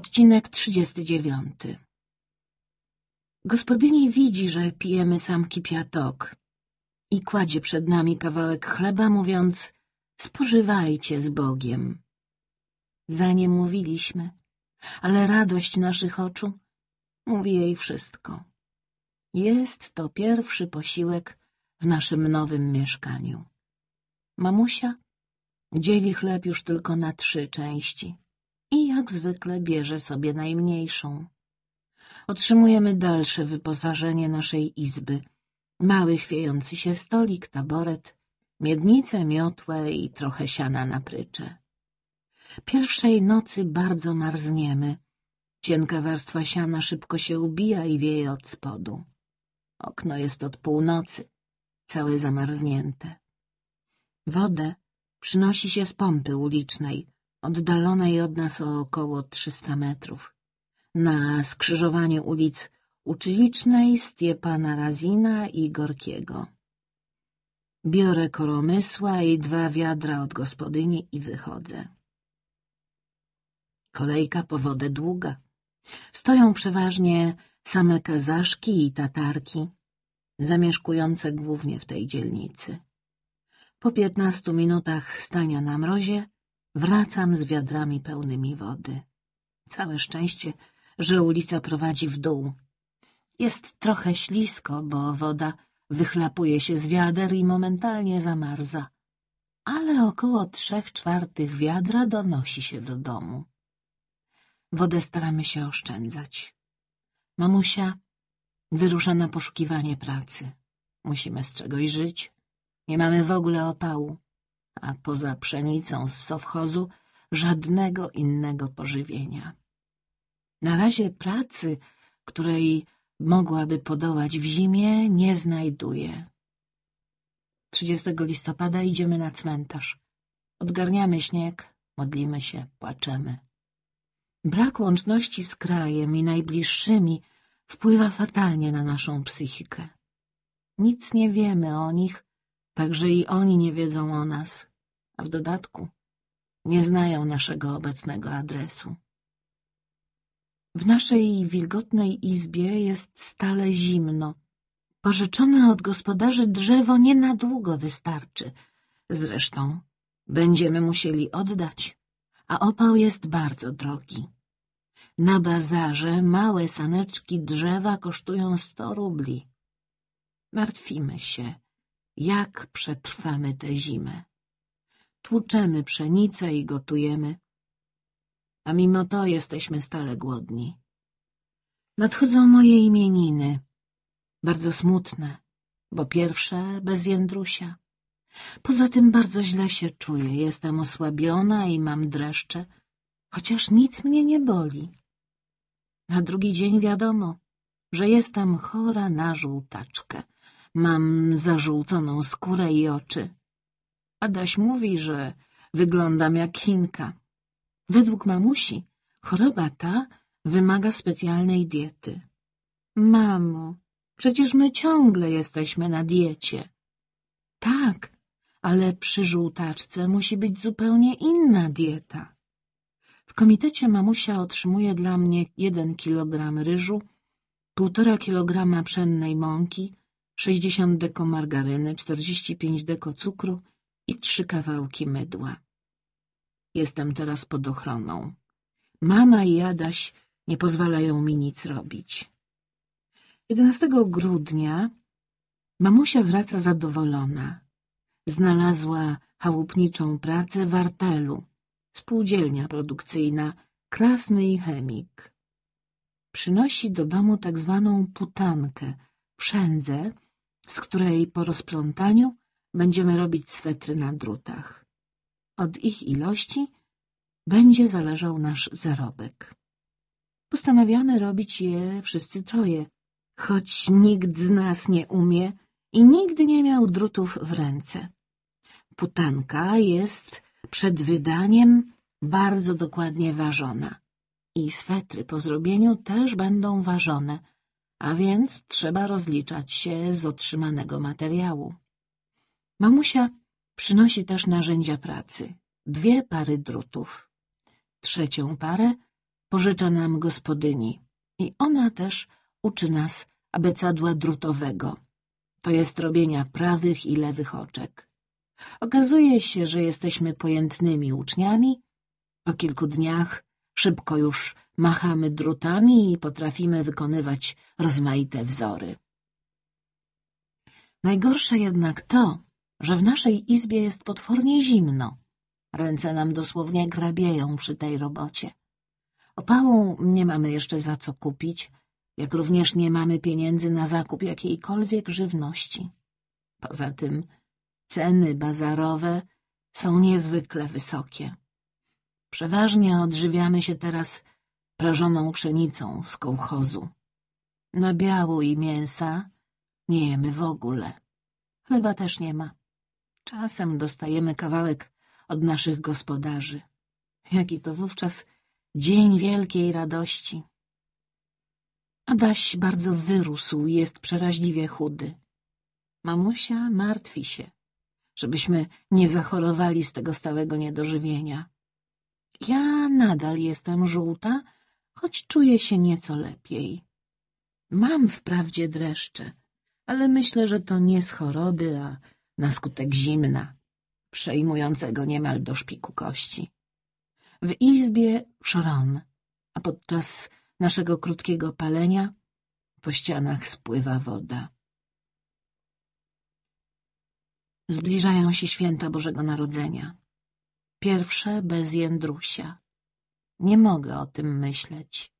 Odcinek 39 Gospodyni widzi, że pijemy sam kipiatok i kładzie przed nami kawałek chleba, mówiąc spożywajcie z Bogiem. Za nie mówiliśmy, ale radość naszych oczu mówi jej wszystko. Jest to pierwszy posiłek w naszym nowym mieszkaniu. Mamusia dzieli chleb już tylko na trzy części jak zwykle bierze sobie najmniejszą. Otrzymujemy dalsze wyposażenie naszej izby. Mały chwiejący się stolik, taboret, miednicę, miotłę i trochę siana na prycze. Pierwszej nocy bardzo marzniemy. Cienka warstwa siana szybko się ubija i wieje od spodu. Okno jest od północy, całe zamarznięte. Wodę przynosi się z pompy ulicznej, oddalonej od nas o około 300 metrów. Na skrzyżowaniu ulic Uczylicznej, Stiepana Razina i Gorkiego. Biorę koromysła i dwa wiadra od gospodyni i wychodzę. Kolejka po wodę długa. Stoją przeważnie same kazaszki i tatarki, zamieszkujące głównie w tej dzielnicy. Po piętnastu minutach stania na mrozie wracam z wiadrami pełnymi wody. Całe szczęście, że ulica prowadzi w dół. Jest trochę ślisko, bo woda wychlapuje się z wiader i momentalnie zamarza, ale około trzech czwartych wiadra donosi się do domu. Wodę staramy się oszczędzać. Mamusia wyrusza na poszukiwanie pracy. Musimy z czegoś żyć. Nie mamy w ogóle opału, a poza pszenicą z sowchozu żadnego innego pożywienia. Na razie pracy, której mogłaby podołać w zimie, nie znajduje. 30 listopada idziemy na cmentarz. Odgarniamy śnieg, modlimy się, płaczemy. Brak łączności z krajem i najbliższymi wpływa fatalnie na naszą psychikę. Nic nie wiemy o nich, także i oni nie wiedzą o nas, a w dodatku nie znają naszego obecnego adresu. W naszej wilgotnej izbie jest stale zimno. Pożyczone od gospodarzy drzewo nie na długo wystarczy. Zresztą będziemy musieli oddać, a opał jest bardzo drogi. Na bazarze małe saneczki drzewa kosztują sto rubli. Martwimy się, jak przetrwamy tę zimę. Tłuczemy pszenicę i gotujemy, a mimo to jesteśmy stale głodni. Nadchodzą moje imieniny, bardzo smutne, bo pierwsze bez Jędrusia. Poza tym bardzo źle się czuję, jestem osłabiona i mam dreszcze, chociaż nic mnie nie boli. Na drugi dzień wiadomo, że jestem chora na żółtaczkę. Mam zażółconą skórę i oczy. Adaś mówi, że wyglądam jak Chinka. Według mamusi choroba ta wymaga specjalnej diety. Mamo, przecież my ciągle jesteśmy na diecie. Tak, ale przy żółtaczce musi być zupełnie inna dieta. W komitecie mamusia otrzymuje dla mnie jeden kilogram ryżu, półtora kilograma pszennej mąki, sześćdziesiąt deko margaryny, czterdzieści pięć deko cukru i trzy kawałki mydła. Jestem teraz pod ochroną. Mama i Adaś nie pozwalają mi nic robić. 11 grudnia mamusia wraca zadowolona. Znalazła chałupniczą pracę w Artelu, spółdzielnia produkcyjna, krasny i chemik. Przynosi do domu tak zwaną putankę, przędzę, z której po rozplątaniu będziemy robić swetry na drutach. Od ich ilości będzie zależał nasz zarobek. Postanawiamy robić je wszyscy troje, choć nikt z nas nie umie i nigdy nie miał drutów w ręce. Putanka jest przed wydaniem bardzo dokładnie ważona i swetry po zrobieniu też będą ważone, a więc trzeba rozliczać się z otrzymanego materiału. Mamusia przynosi też narzędzia pracy, dwie pary drutów. Trzecią parę pożycza nam gospodyni i ona też uczy nas abecadła drutowego, to jest robienia prawych i lewych oczek. Okazuje się, że jesteśmy pojętnymi uczniami. Po kilku dniach szybko już machamy drutami i potrafimy wykonywać rozmaite wzory. Najgorsze jednak to, że w naszej izbie jest potwornie zimno. Ręce nam dosłownie grabieją przy tej robocie. Opału nie mamy jeszcze za co kupić, jak również nie mamy pieniędzy na zakup jakiejkolwiek żywności. Poza tym ceny bazarowe są niezwykle wysokie. Przeważnie odżywiamy się teraz prażoną pszenicą z kołchozu. Nabiału i mięsa nie jemy w ogóle. Chleba też nie ma. Czasem dostajemy kawałek od naszych gospodarzy. Jaki to wówczas dzień wielkiej radości. Adaś bardzo wyrósł i jest przeraźliwie chudy. Mamusia martwi się, żebyśmy nie zachorowali z tego stałego niedożywienia. Ja nadal jestem żółta, choć czuję się nieco lepiej. Mam wprawdzie dreszcze, ale myślę, że to nie z choroby, a na skutek zimna, przejmującego niemal do szpiku kości. W izbie szron, a podczas naszego krótkiego palenia po ścianach spływa woda. Zbliżają się święta Bożego Narodzenia. Pierwsze bez Jędrusia. Nie mogę o tym myśleć.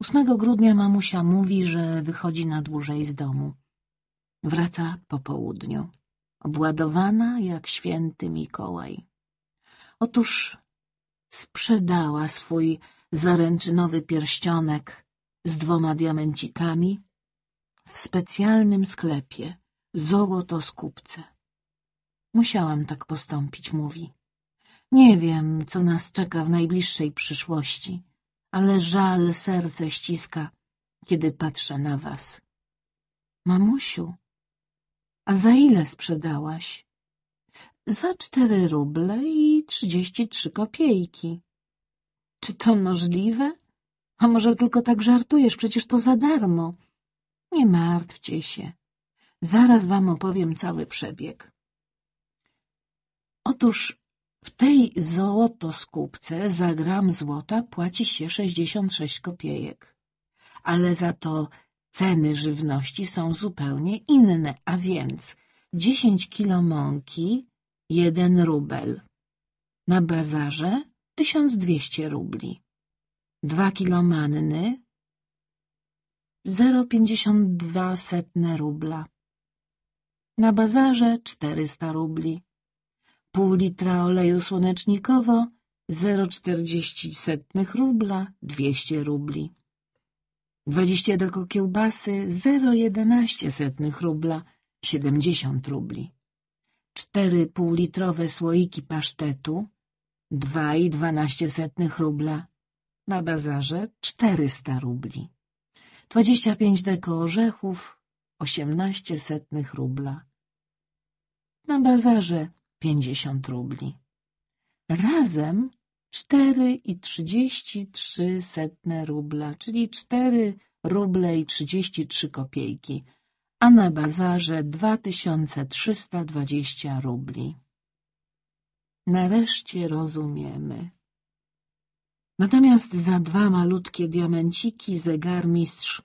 8 grudnia mamusia mówi, że wychodzi na dłużej z domu. Wraca po południu, obładowana jak święty Mikołaj. Otóż sprzedała swój zaręczynowy pierścionek z dwoma diamencikami w specjalnym sklepie Złoto z kupce. Musiałam tak postąpić, mówi. Nie wiem, co nas czeka w najbliższej przyszłości, ale żal serce ściska, kiedy patrzę na was. Mamusiu, a za ile sprzedałaś? Za cztery ruble i trzydzieści trzy kopiejki. Czy to możliwe? A może tylko tak żartujesz, przecież to za darmo. Nie martwcie się. Zaraz wam opowiem cały przebieg. Otóż w tej złotoskupce za gram złota płaci się 66 kopiejek. Ale za to ceny żywności są zupełnie inne, a więc 10 kilo mąki, 1 rubel. Na bazarze 1200 rubli. 2 kilo manny, 0,52 setne rubla. Na bazarze 400 rubli. Pół litra oleju słonecznikowo 0,40 setnych rubla 200 rubli. 20 deko kiełbasy 0,11 setnych rubla 70 rubli. Cztery półlitrowe słoiki pasztetu dwa i dwanaście setnych rubla. Na bazarze czterysta rubli. Dwadzieścia pięć deko orzechów, osiemnaście setnych rubla. Na bazarze pięćdziesiąt rubli. Razem cztery i trzydzieści trzy setne rubla, czyli cztery ruble i trzydzieści trzy kopiejki, a na bazarze dwa tysiące trzysta dwadzieścia rubli. Nareszcie rozumiemy. Natomiast za dwa malutkie diamenciki zegarmistrz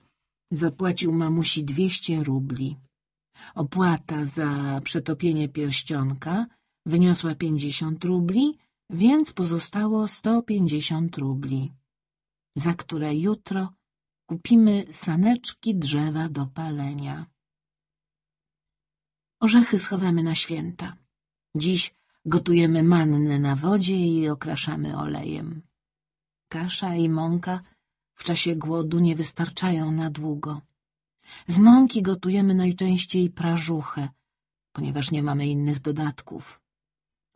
zapłacił mamusi dwieście rubli. Opłata za przetopienie pierścionka wyniosła pięćdziesiąt rubli, więc pozostało sto pięćdziesiąt rubli, za które jutro kupimy saneczki drzewa do palenia. Orzechy schowamy na święta. Dziś Gotujemy mannę na wodzie i okraszamy olejem. Kasza i mąka w czasie głodu nie wystarczają na długo. Z mąki gotujemy najczęściej prażuchę, ponieważ nie mamy innych dodatków.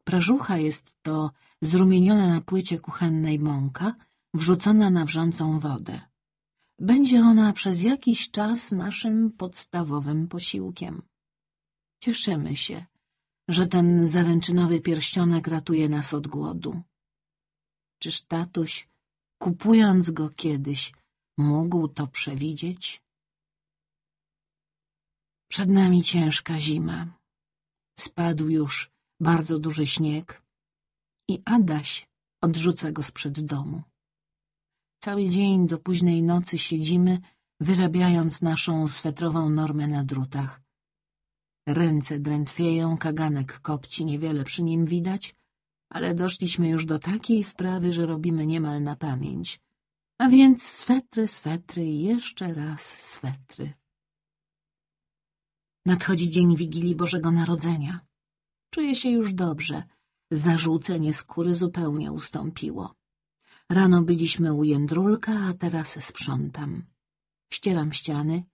Prażucha jest to zrumieniona na płycie kuchennej mąka, wrzucona na wrzącą wodę. Będzie ona przez jakiś czas naszym podstawowym posiłkiem. Cieszymy się, że ten zaręczynowy pierścionek ratuje nas od głodu. Czyż tatuś kupując go kiedyś, mógł to przewidzieć? Przed nami ciężka zima. Spadł już bardzo duży śnieg i Adaś odrzuca go sprzed domu. Cały dzień do późnej nocy siedzimy, wyrabiając naszą swetrową normę na drutach. Ręce drętwieją, kaganek kopci, niewiele przy nim widać, ale doszliśmy już do takiej sprawy, że robimy niemal na pamięć. A więc swetry, swetry i jeszcze raz swetry. Nadchodzi dzień Wigilii Bożego Narodzenia. Czuję się już dobrze. Zarzucenie skóry zupełnie ustąpiło. Rano byliśmy u Jędrulka, a teraz sprzątam. Ścieram ściany,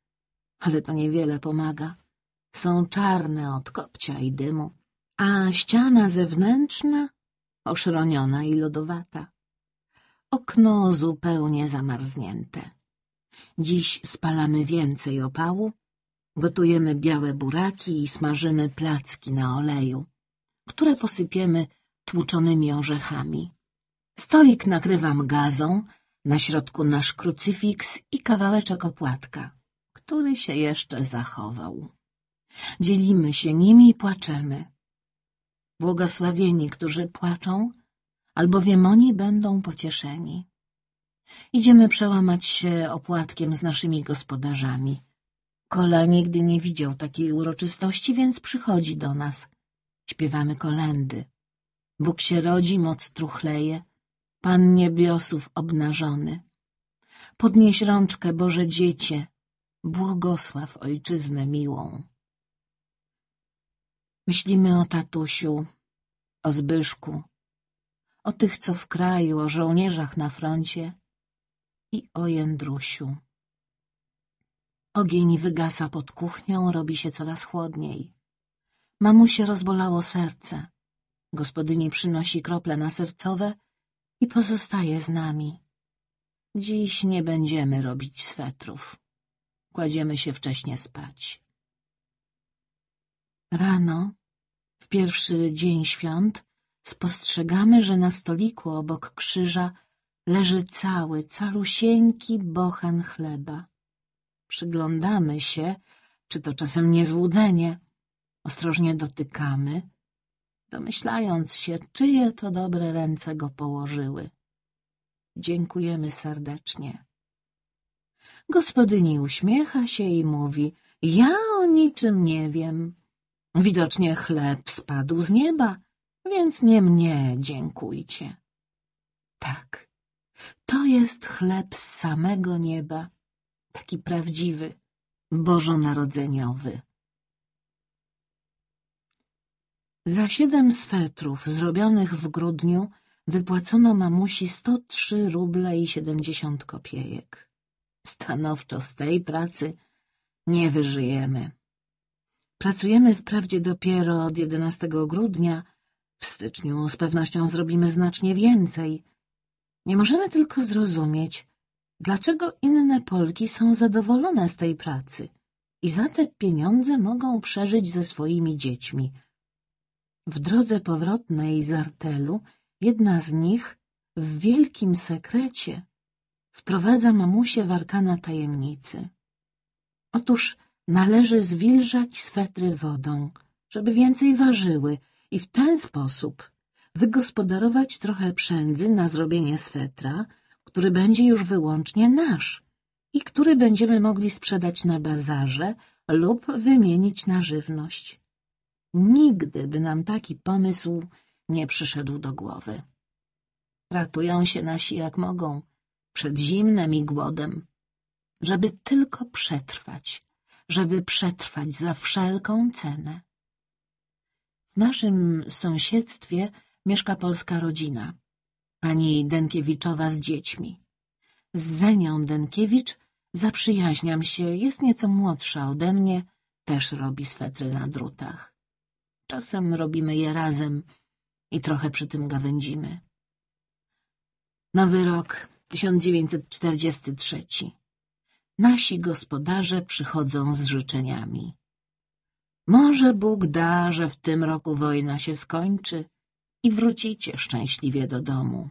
ale to niewiele pomaga. Są czarne od kopcia i dymu, a ściana zewnętrzna oszroniona i lodowata. Okno zupełnie zamarznięte. Dziś spalamy więcej opału, gotujemy białe buraki i smażymy placki na oleju, które posypiemy tłuczonymi orzechami. Stolik nakrywam gazą, na środku nasz krucyfiks i kawałeczek opłatka, który się jeszcze zachował. Dzielimy się nimi i płaczemy. Błogosławieni, którzy płaczą, albowiem oni będą pocieszeni. Idziemy przełamać się opłatkiem z naszymi gospodarzami. Kola nigdy nie widział takiej uroczystości, więc przychodzi do nas. Śpiewamy kolendy. Bóg się rodzi, moc truchleje, Pan niebiosów obnażony. Podnieś rączkę, Boże Dziecię, błogosław Ojczyznę miłą. Myślimy o tatusiu, o Zbyszku, o tych, co w kraju, o żołnierzach na froncie i o Jędrusiu. Ogień wygasa pod kuchnią, robi się coraz chłodniej. Mamusie rozbolało serce. Gospodyni przynosi krople nasercowe i pozostaje z nami. Dziś nie będziemy robić swetrów. Kładziemy się wcześnie spać. Rano, w pierwszy dzień świąt, spostrzegamy, że na stoliku obok krzyża leży cały, calusieńki bochan chleba. Przyglądamy się, czy to czasem nie złudzenie. Ostrożnie dotykamy, domyślając się, czyje to dobre ręce go położyły. Dziękujemy serdecznie. Gospodyni uśmiecha się i mówi, ja o niczym nie wiem. Widocznie chleb spadł z nieba, więc nie mnie dziękujcie. Tak, to jest chleb z samego nieba, taki prawdziwy, bożonarodzeniowy. Za siedem swetrów zrobionych w grudniu wypłacono mamusi sto trzy ruble i siedemdziesiąt kopiejek. Stanowczo z tej pracy nie wyżyjemy. Pracujemy wprawdzie dopiero od 11 grudnia, w styczniu z pewnością zrobimy znacznie więcej. Nie możemy tylko zrozumieć, dlaczego inne Polki są zadowolone z tej pracy i za te pieniądze mogą przeżyć ze swoimi dziećmi. W drodze powrotnej z artelu jedna z nich w wielkim sekrecie wprowadza mamusię w arkana tajemnicy. Otóż Należy zwilżać swetry wodą, żeby więcej ważyły i w ten sposób wygospodarować trochę przędzy na zrobienie swetra, który będzie już wyłącznie nasz i który będziemy mogli sprzedać na bazarze lub wymienić na żywność. Nigdy by nam taki pomysł nie przyszedł do głowy. Ratują się nasi jak mogą, przed zimnem i głodem, żeby tylko przetrwać żeby przetrwać za wszelką cenę. W naszym sąsiedztwie mieszka polska rodzina, pani Denkiewiczowa z dziećmi. Z Zenią Denkiewicz zaprzyjaźniam się, jest nieco młodsza ode mnie, też robi swetry na drutach. Czasem robimy je razem i trochę przy tym gawędzimy. Nowy rok 1943 nasi gospodarze przychodzą z życzeniami. Może Bóg da, że w tym roku wojna się skończy i wrócicie szczęśliwie do domu.